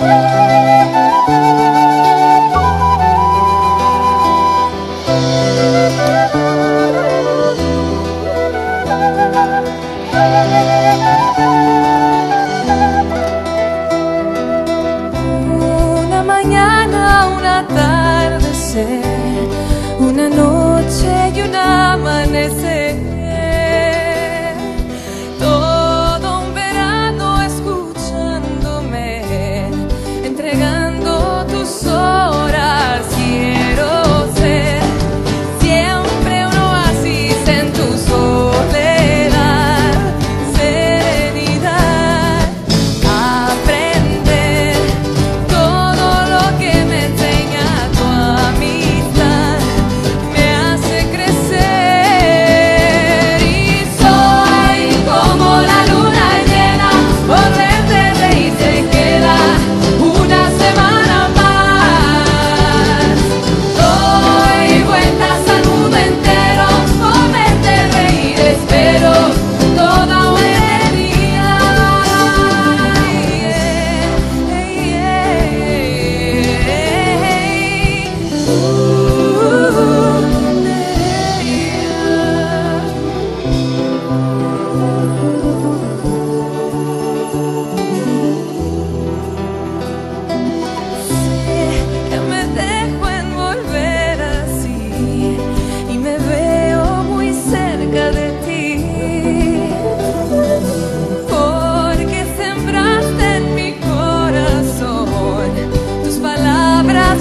Una mañana, un atardecer, una noche y un amanecer.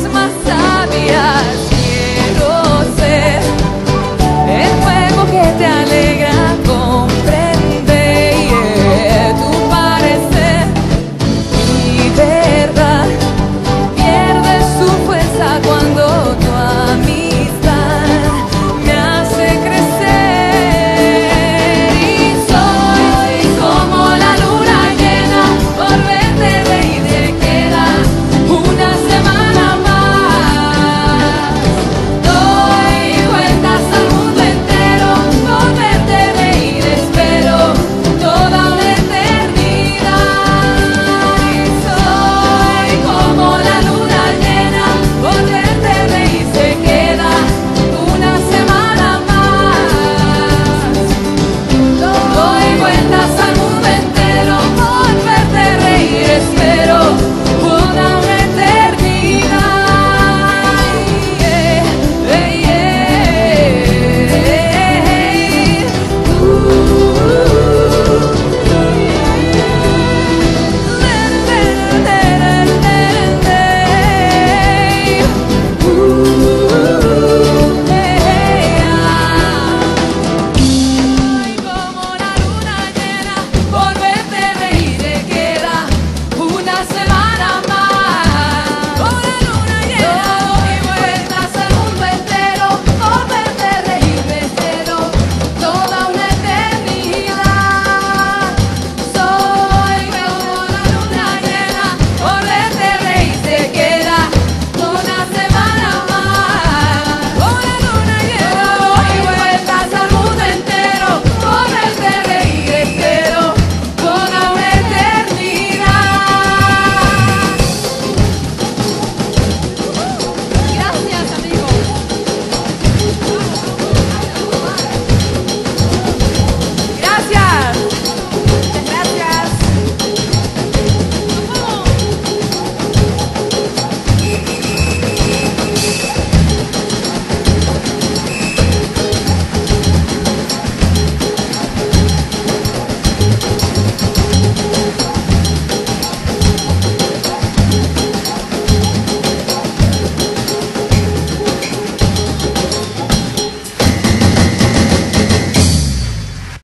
my side.